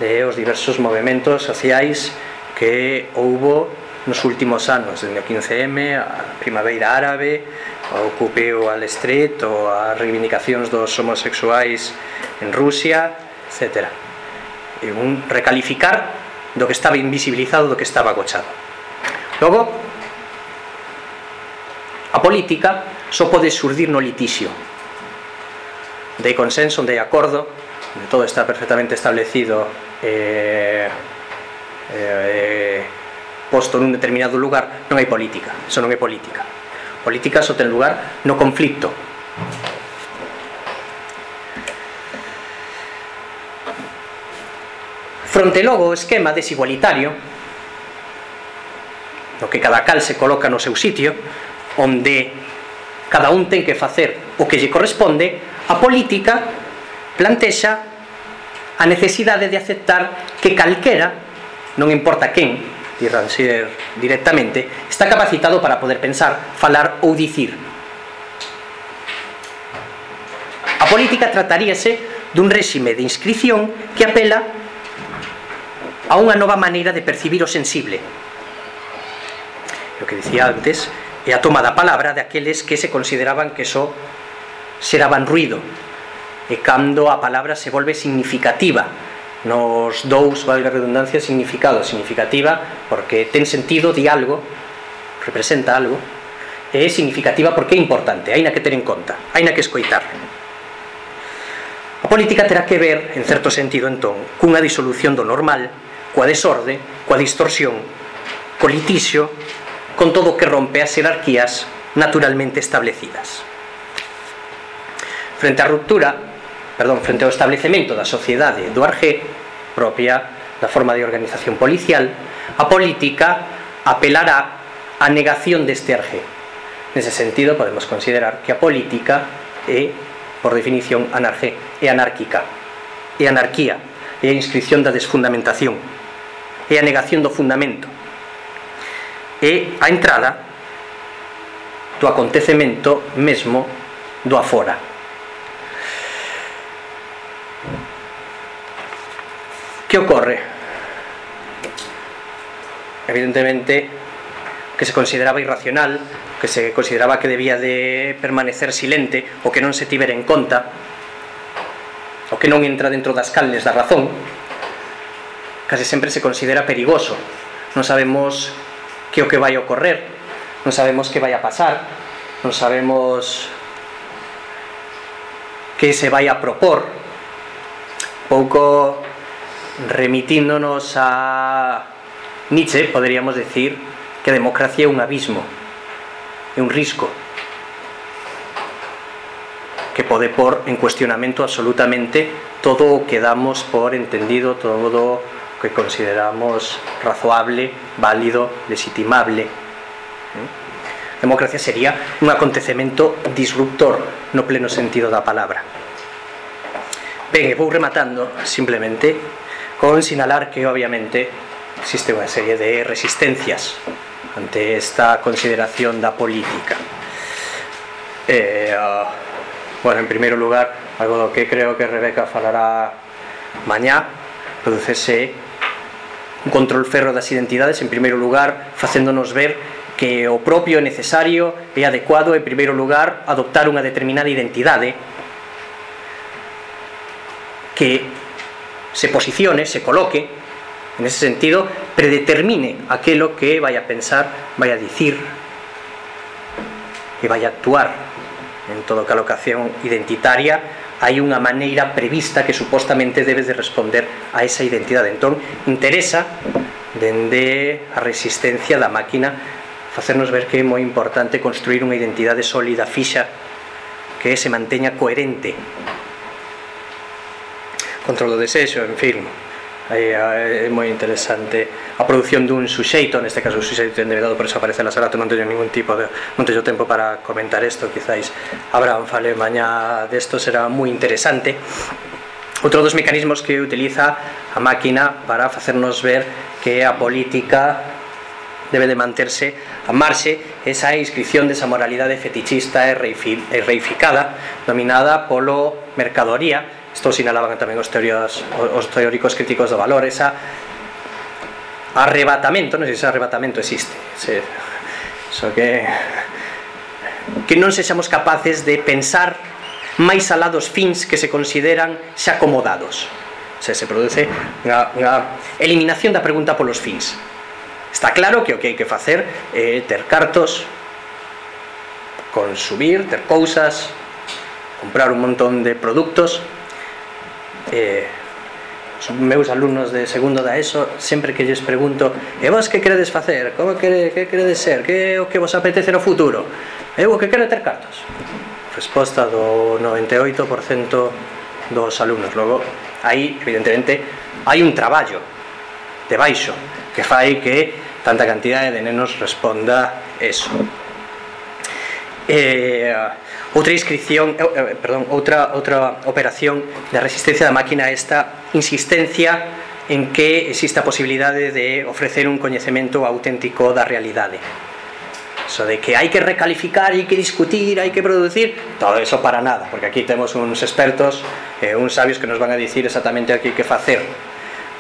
de os diversos movimentos sociais que houbo nos últimos anos, dende o 15M, a Primavera Árabe, o Ocupeo al Street, ou as reivindicacións dos homosexuais en Rusia, etc. E un recalificar do que estaba invisibilizado, do que estaba agochado. Logo, a política só pode surdir no litixio. De consenso, de acordo de todo está perfectamente establecido eh, eh, posto nun determinado lugar non hai política, iso non é política. Política só ten lugar no conflicto. Fronte logo o esquema desigualitario no que cada cal se coloca no seu sitio onde cada un ten que facer o que lle corresponde, a política plantexa a necesidade de aceptar que calquera, non importa quen, dirán ser directamente, está capacitado para poder pensar, falar ou dicir. A política trataríase dun réxime de inscripción que apela a unha nova maneira de percibir o sensible. Lo que dicía antes, e a toma da palabra de aqueles que se consideraban que só xeraban ruido. E cando a palabra se volve significativa nos dous, valga a redundancia, significado significativa porque ten sentido, di algo representa algo e é significativa porque é importante hai na que ter en conta, hai na que escoitar. A política terá que ver, en certo sentido entón cunha disolución do normal coa desorde, coa distorsión co litixio con todo que rompe as jerarquías naturalmente establecidas. Frente á ruptura perdón, frente ao establecemento da sociedade do Argé propia da forma de organización policial a política apelará á negación deste Argé nese sentido podemos considerar que a política é por definición é anárquica é anarquía é a inscripción da desfundamentación é a negación do fundamento é a entrada do acontecemento mesmo do afora. Que ocorre? Evidentemente, que se consideraba irracional, que se consideraba que debía de permanecer silente o que non se tiver en conta, o que non entra dentro das calles da razón, case sempre se considera perigoso. Non sabemos que o que vai ocorrer. Non sabemos que vai a pasar non sabemos que se vai a propor. Pouco remitíndonos a Nietzsche, poderíamos decir que a democracia é un abismo, é un risco que pode por en cuestionamento absolutamente todo o que damos por entendido, todo que consideramos razoable, válido, legitimable. A democracia sería un acontecemento disruptor no pleno sentido da palabra. Ben, vou rematando simplemente con sinalar que obviamente existe unha serie de resistencias ante esta consideración da política eh, uh, bueno, en primeiro lugar algo do que creo que Rebeca falará mañá producese un control ferro das identidades en primeiro lugar facéndonos ver que o propio é necesario e adecuado en primeiro lugar adoptar unha determinada identidade que se posicione, se coloque en ese sentido predetermine aquilo que vai a pensar vai a dicir e vai a actuar en todo calocación identitaria hai unha maneira prevista que supostamente debes de responder a esa identidade. Entón interesa dende a resistencia da máquina facernos ver que é moi importante construir unha identidade sólida, fixa que se manteña coherente. Control do desexo, en fin. Eh, é, é moi interesante a produción dun suxeito, neste caso o suxeito endevedado por eso aparece a Sarato, non teño ningún tipo de, non teño tempo para comentar isto, quizáis Abraham fale mañá desto, será moi interesante. Outro dos mecanismos que utiliza a máquina para facernos ver que a política debe de manterse a marxe esa inscripción desa moralidade fetichista e reificada dominada polo mercadoría Isto sinalaban tamén os, teorías, os teóricos críticos do valor, esa arrebatamento, non sei se arrebatamento existe. Se, so que que non sexamos capaces de pensar máis alá dos fins que se consideran xa acomodados. Se se produce unha, unha eliminación da pregunta polos fins. Está claro que o que hai que facer é ter cartos, consumir, ter cousas, comprar un montón de produtos, eh, meus alumnos de segundo da ESO sempre que lles pregunto e vos que queredes facer, como quere, que queredes ser? Que é o que vos apetece no futuro? Eu o que quero ter cartos. Resposta do 98% dos alumnos. Logo aí evidentemente hai un traballo debaixo que fai que tanta cantidade de nenos responda eso. Eh, Outra inscripción, eh, perdón, outra outra operación de resistencia da máquina esta insistencia en que exista a posibilidade de ofrecer un coñecemento auténtico da realidade. Eso de que hai que recalificar, hai que discutir, hai que producir, todo eso para nada, porque aquí temos uns expertos, eh, uns sabios que nos van a dicir exactamente o que hai que facer.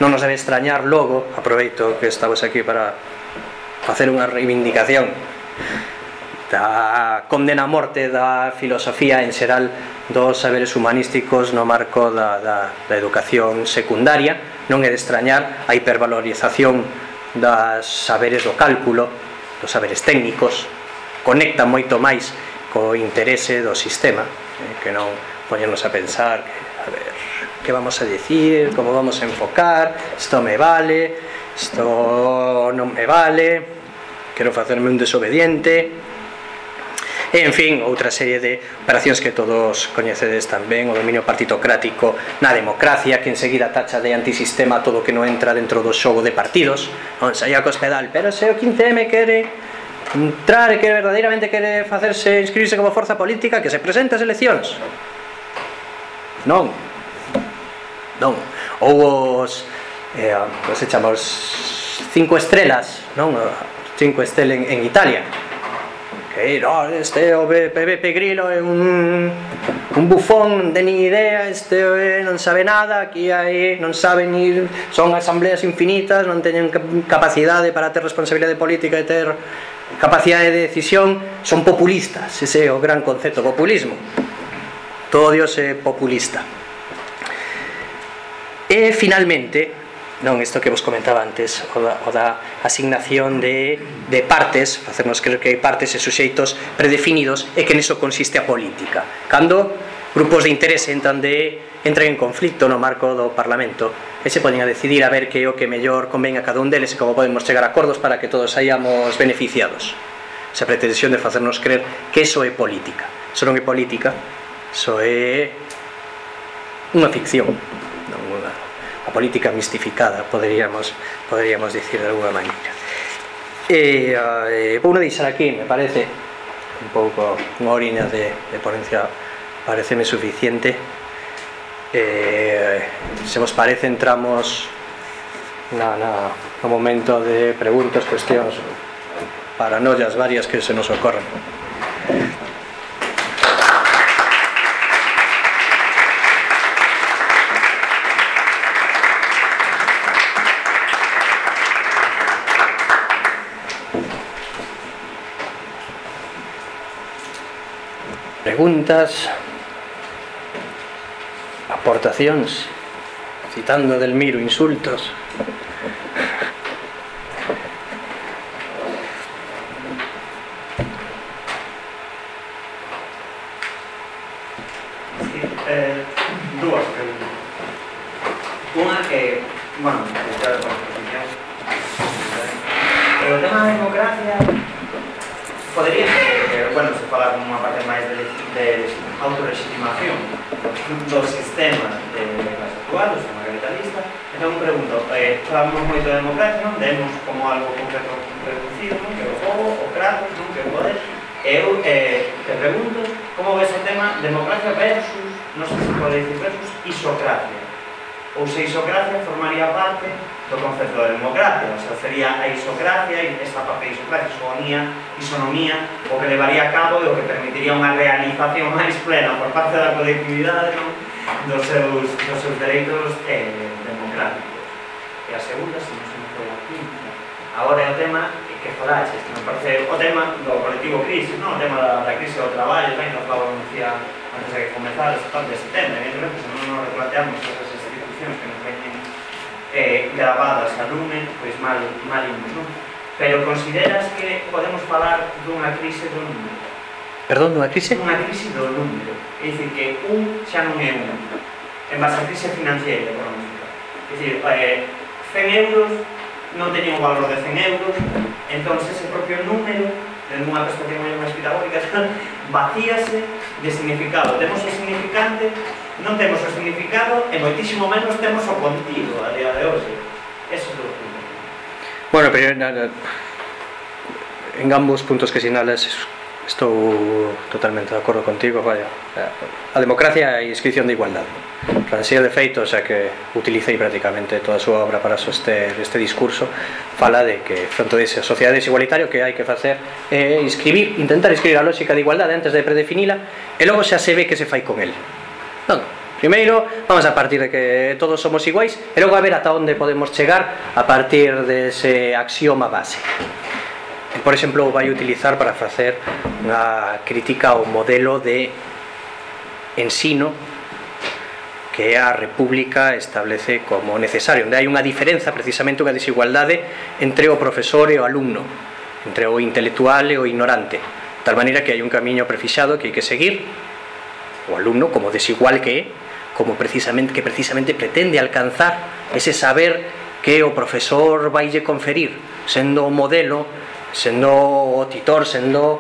Non nos debe extrañar logo, aproveito que estamos aquí para facer unha reivindicación da condena a morte da filosofía en xeral dos saberes humanísticos no marco da, da, da educación secundaria. Non é de extrañar a hipervalorización das saberes do cálculo dos saberes técnicos. Conecta moito máis co interese do sistema eh, que non poñernos a pensar que, a ver, que vamos a decir como vamos a enfocar isto me vale isto non me vale quero facerme un desobediente e en fin, outra serie de operacións que todos coñecedes tamén o dominio partitocrático na democracia que enseguida tacha de antisistema todo que non entra dentro do xogo de partidos. Non saía cos pedal, pero se o 15M quere entrar e que verdadeiramente quere facerse inscribirse como forza política que se presente as eleccións. Non. Non. Ou os eh, os echamos cinco estrelas non? Cinco estrelas en, en Italia. Herodes, este o Pepe Grillo é un, un bufón de ni idea, este é, non sabe nada, aquí hai, non sabe ni, son asambleas infinitas, non teñen capacidade para ter responsabilidade política e ter capacidade de decisión, son populistas, ese é o gran concepto, populismo. Todo Dios é populista. E finalmente, non isto que vos comentaba antes o da, o da asignación de, de partes facernos creer que hai partes e suxeitos predefinidos e que niso consiste a política. Cando grupos de interese entran de entran en conflicto no marco do Parlamento e se poden a decidir a ver que é o que mellor convén a cada un deles e como podemos chegar a acordos para que todos hayamos beneficiados. Esa pretensión de facernos creer que eso é política. Eso non é política eso é unha ficción a política mistificada, poderíamos, poderíamos dicir de alguna maneira. E, eh, eh vou deixar aquí, me parece, un pouco unha orina de, de ponencia pareceme suficiente. Eh, se vos parece, entramos na, na, no momento de preguntas, cuestións, paranoias varias que se nos ocorren. preguntas, aportaciones, citando del miro, insultos. formaría parte do concepto de democracia, o sea, sería a isocracia, e esta parte de isocracia, isonomía, isonomía, o que levaría a cabo e o que permitiría unha realización máis plena por parte da colectividade non? dos, seus, dos seus dereitos eh, democráticos. E a segunda, se non se me foi a quinta, agora é o tema eh, que falaxe, que me parece o tema do colectivo crise, non? o tema da, da crise do traballo, ben, o Pablo anuncia antes de que comenzara, de tema, evidentemente, se non nos replanteamos esas institucións que nos veñen eh, gravadas a lume, pois mal, mal imos, non? Pero consideras que podemos falar dunha crise do número? Perdón, dunha crise? Dunha crise do número. É dicir, que un xa non é un. En base a crise financiera económica. É dicir, eh, 100 euros non teñen o valor de 100 euros, entón ese propio número, dentro dunha perspectiva máis pitagórica, vacíase de significado. Temos o significante, non temos o significado e moitísimo menos temos o contido a día de hoxe. Eso é o primeiro. Bueno, pero en, en ambos puntos que sinales Estou totalmente de acordo contigo, vaya. A democracia e a inscripción de igualdade. Francia, de feito, xa que utilicei prácticamente toda a súa obra para soster este discurso, fala de que fronte dese sociedades o que hai que facer é inscribir, intentar inscribir a lógica de igualdade antes de predefinila e logo xa se ve que se fai con el. Non, Primeiro, vamos a partir de que todos somos iguais e logo a ver ata onde podemos chegar a partir dese axioma base e por exemplo o vai utilizar para facer unha crítica ao modelo de ensino que a República establece como necesario, onde hai unha diferenza precisamente unha desigualdade entre o profesor e o alumno, entre o intelectual e o ignorante, tal maneira que hai un camiño prefixado que hai que seguir o alumno como desigual que é, como precisamente que precisamente pretende alcanzar ese saber que o profesor vaille conferir, sendo o modelo sendo o titor, sendo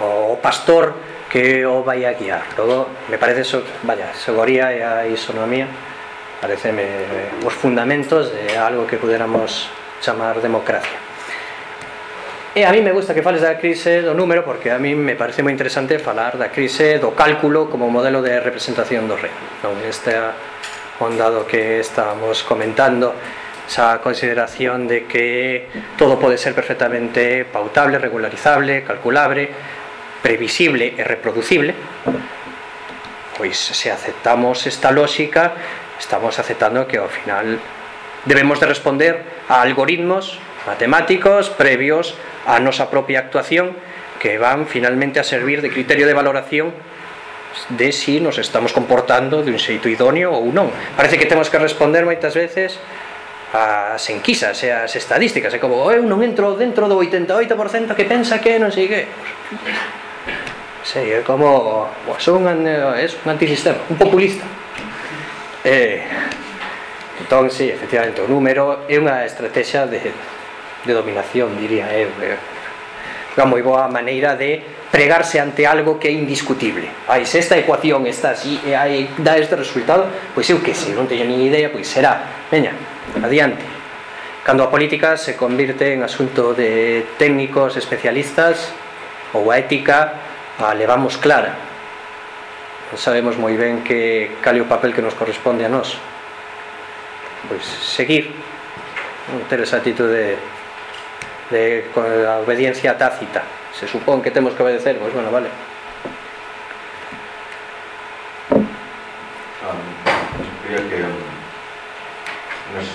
o pastor que o vai a guiar. Logo, me parece, so, vaya, seguría e a isonomía, pareceme os fundamentos de algo que puderamos chamar democracia. E a mí me gusta que fales da crise do número porque a mí me parece moi interesante falar da crise do cálculo como modelo de representación do rei. Non esta onda do que estábamos comentando esa consideración de que todo pode ser perfectamente pautable, regularizable, calculable, previsible e reproducible, pois se aceptamos esta lógica, estamos aceptando que ao final debemos de responder a algoritmos matemáticos previos á nosa propia actuación que van finalmente a servir de criterio de valoración de si nos estamos comportando de un xeito idóneo ou non. Parece que temos que responder moitas veces as enquisas e as estadísticas é como eu non entro dentro do 88% que pensa que non sei que sei, é como son un, é un antisistema un populista Eh, entón, si, sí, efectivamente o número é unha estrategia de, de dominación diría eu é, unha moi boa maneira de pregarse ante algo que é indiscutible. Ai, se esta ecuación está así e hai, dá este resultado, pois eu que sei, non teño nin idea, pois será. Veña, adiante. Cando a política se convirte en asunto de técnicos especialistas ou a ética a levamos clara. Non sabemos moi ben que cale o papel que nos corresponde a nós. Pois seguir, non ter esa actitude de, de a obediencia tácita. Se supón que temos que obedecer, pois bueno, vale. Um,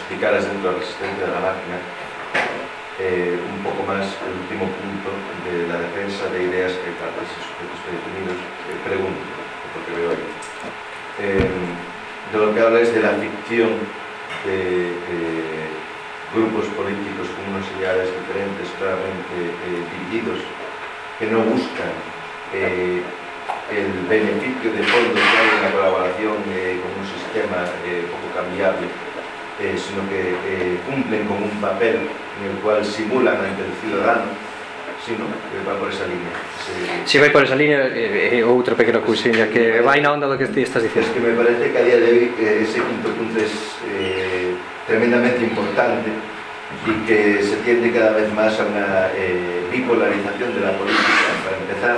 explicaras dentro da resistencia da máquina eh, un pouco máis el último punto de la defensa de ideas que trata esos sujetos predefinidos eh, pregunto, porque veo aí eh, de lo que hablas de la ficción de eh, grupos políticos con unas ideas diferentes claramente eh, divididos que no buscan eh, el beneficio de fondo que hay en la colaboración eh, con un sistema eh, poco cambiable. Eh, sino que eh, cumplen con un papel en el cual simulan ante el ciudadano sino que va por esa línea. Se... Si vai por esa línea, eh, outra pequena cousinha que vai na onda do que ti estás dicindo. Es que me parece que a día de hoy eh, ese quinto punto es eh, tremendamente importante y que se tiende cada vez más a una eh, bipolarización de la política, para empezar,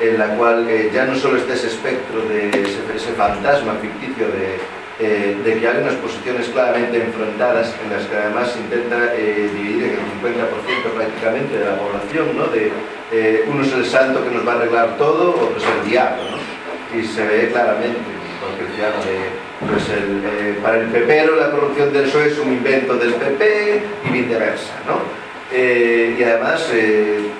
en la cual eh, ya no solo está ese espectro de ese, ese fantasma ficticio de, eh, de, que hay unas posiciones claramente enfrentadas en las que además se intenta eh, dividir en el 50% prácticamente de la población, ¿no? de eh, uno es el santo que nos va a arreglar todo, otro es el diablo, ¿no? y se ve claramente porque de pues el, para el pepero la corrupción del PSOE es un invento del PP y viceversa, ¿no? Y además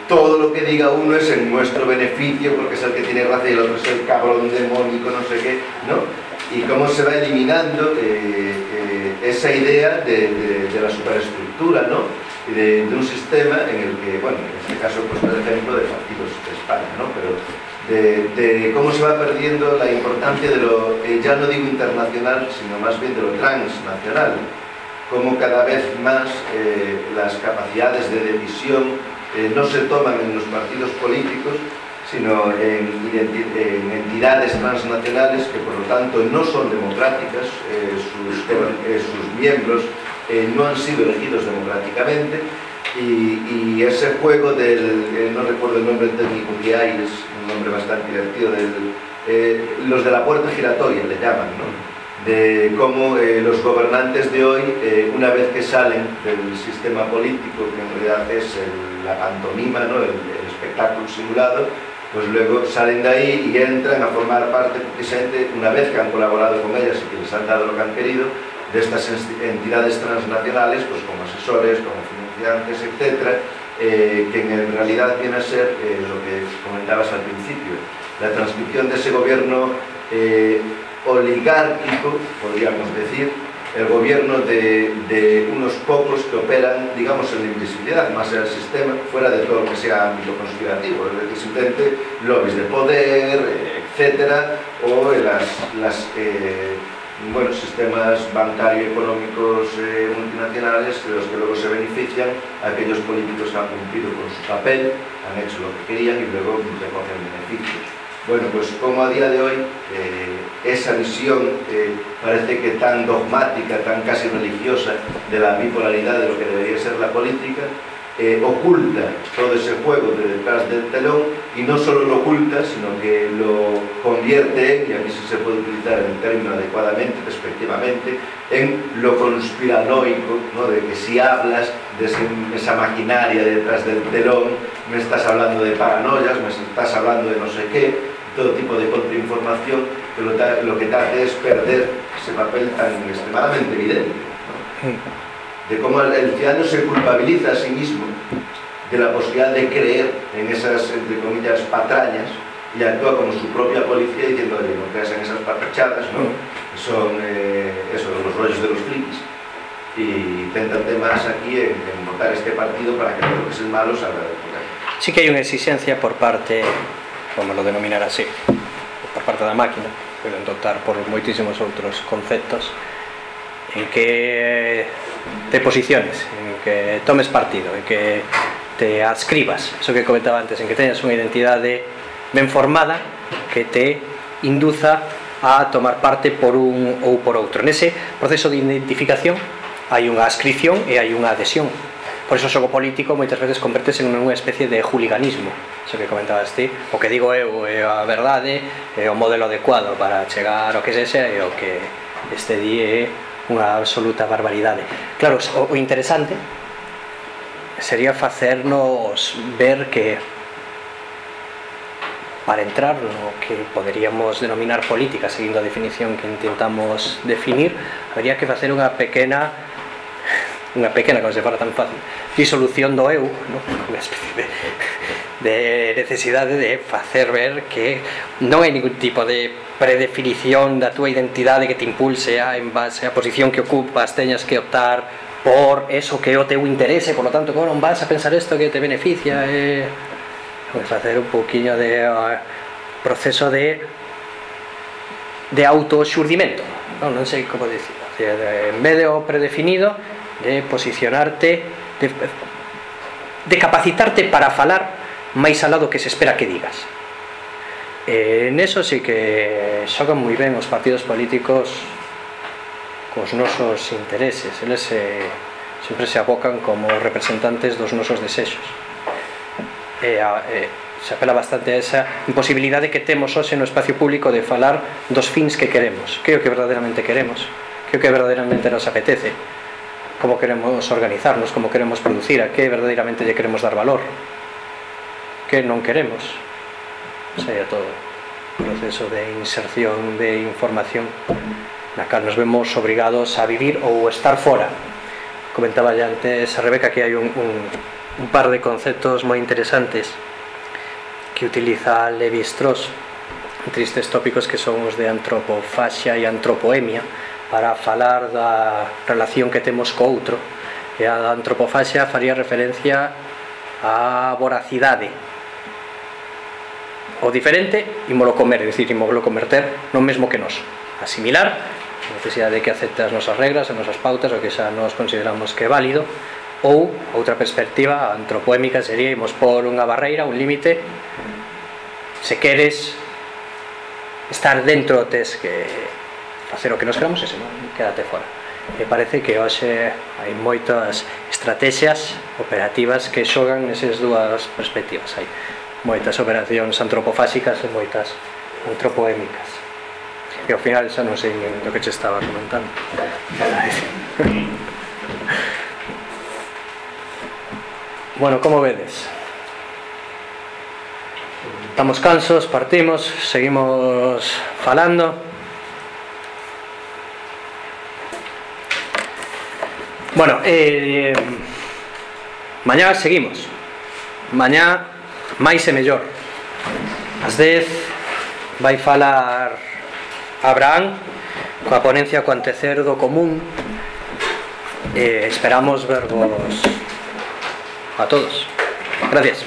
todo lo que diga uno es en nuestro beneficio porque es el que tiene razón y el otro es el cabrón demónico, no sé qué, ¿no? Y cómo se va eliminando eh, eh, esa idea de, la superestructura, ¿no? De, de, un sistema en el que, bueno, en este caso, pues por ejemplo, de partidos de España, ¿no? Pero de, cómo se va perdiendo la importancia de lo, eh, ya no digo internacional, sino más bien de lo transnacional, cómo cada vez más las capacidades de decisión no se toman en los partidos políticos, sino en, en, entidades transnacionales que por lo tanto no son democráticas, eh, sus, eh, sus, miembros eh, no han sido elegidos democráticamente y, ese juego del, no recuerdo el nombre técnico que hay, es un nombre bastante divertido, del, los de la puerta giratoria le llaman, ¿no? de cómo los gobernantes de hoy, una vez que salen del sistema político, que en realidad es la pantomima, ¿no? el, espectáculo simulado, pois luego salen de aí e entran a formar parte porque xente, unha vez que han colaborado con ellas e que les han dado lo que han querido, destas entidades transnacionales, pois como asesores, como financiantes, etc., eh, que en realidad viene a ser eh, lo que comentabas al principio, la transmisión de ese gobierno eh, oligárquico, podríamos decir, el gobierno de, unos pocos que operan, digamos, en la invisibilidad, más en el sistema, fuera de todo lo que sea ámbito conspirativo, es decir, simplemente lobbies de poder, etcétera, o las, las eh, bueno, sistemas bancarios económicos eh, multinacionales de los que luego se benefician aquellos políticos que han cumplido con su papel, han hecho lo que querían y luego recogen beneficios. Bueno, pues como a día de hoy eh, esa visión eh, parece que tan dogmática, tan casi religiosa de la bipolaridad de lo que debería ser la política, eh, oculta todo ese juego de detrás del telón y no solo lo oculta, sino que lo convierte, y aquí sí se puede utilizar el término adecuadamente, respectivamente, en lo conspiranoico, ¿no? de que si hablas de esa maquinaria detrás del telón, me estás hablando de paranoias, me estás hablando de no sé qué, todo tipo de contrainformación, que lo, lo que te hace es perder ese papel tan extremadamente evidente. ¿no? de cómo el ciudadano se culpabiliza a sí mismo de la posibilidad de creer en esas, entre comillas, patrañas y actúa como su propia policía diciendo, oye, no creas en esas patrachadas, ¿no? Son eh, eso, los rollos de los frikis. Y intentan más aquí en, en, votar este partido para que lo que es el malo salga poder. Sí que hai unha exigencia por parte, vamos a denominar así, por parte da máquina, pero dotar por moitísimos outros conceptos en que te posiciones, en que tomes partido, en que te adscribas, eso que comentaba antes, en que teñas unha identidade ben formada que te induza a tomar parte por un ou por outro. Nese proceso de identificación hai unha ascripción e hai unha adhesión por eso o xogo político moitas veces convertese en unha especie de juliganismo iso que comentabas ti o que digo eu é a verdade é o modelo adecuado para chegar ao que se e o que este día é unha absoluta barbaridade. Claro, o interesante sería facernos ver que para entrar no que poderíamos denominar política, seguindo a definición que intentamos definir, habría que facer unha pequena unha pequena que se fala tan fácil disolución do eu no? unha especie de, de necesidade de facer ver que non hai ningún tipo de predefinición da túa identidade que te impulse a, en base a posición que ocupas teñas que optar por eso que é o teu interese por lo tanto, como non vas a pensar isto que te beneficia e... Eh, facer un poquinho de uh, proceso de de autoxurdimento non, non sei como dicir en vez de o predefinido de posicionarte, de, de capacitarte para falar máis alado que se espera que digas. Eh, en eso sí que xogan moi ben os partidos políticos cos nosos intereses. Eles se, sempre se abocan como representantes dos nosos desexos. E, a, e se apela bastante a esa imposibilidade que temos hoxe no espacio público de falar dos fins que queremos, que é o que verdadeiramente queremos, que é o que verdadeiramente nos apetece como queremos organizarnos, como queremos producir, a que verdadeiramente lle queremos dar valor, que non queremos. Sería todo proceso de inserción de información na cal nos vemos obrigados a vivir ou estar fora. Comentaba ya antes a Rebeca que hai un, un, un par de conceptos moi interesantes que utiliza Levi Strauss, tristes tópicos que son os de antropofaxia e antropoemia, para falar da relación que temos co outro e a antropofaxia faría referencia á voracidade. O diferente imolo comer, é dicir, imolo converter no mesmo que nós asimilar, a necesidade de que acepte as nosas regras, as nosas pautas, o que xa nos consideramos que é válido ou outra perspectiva antropoémica sería imos por unha barreira, un límite se queres estar dentro tes que facer o que nos queramos ese, non? quédate fora e parece que hoxe hai moitas estrategias operativas que xogan neses dúas perspectivas hai moitas operacións antropofásicas e moitas antropoémicas e ao final xa non sei nin do que che estaba comentando bueno, como vedes? estamos cansos, partimos seguimos falando Bueno, eh, mañá seguimos. Mañá máis e mellor. As 10 vai falar Abraham coa ponencia co antecer do común. Eh, esperamos vervos a todos. Gracias.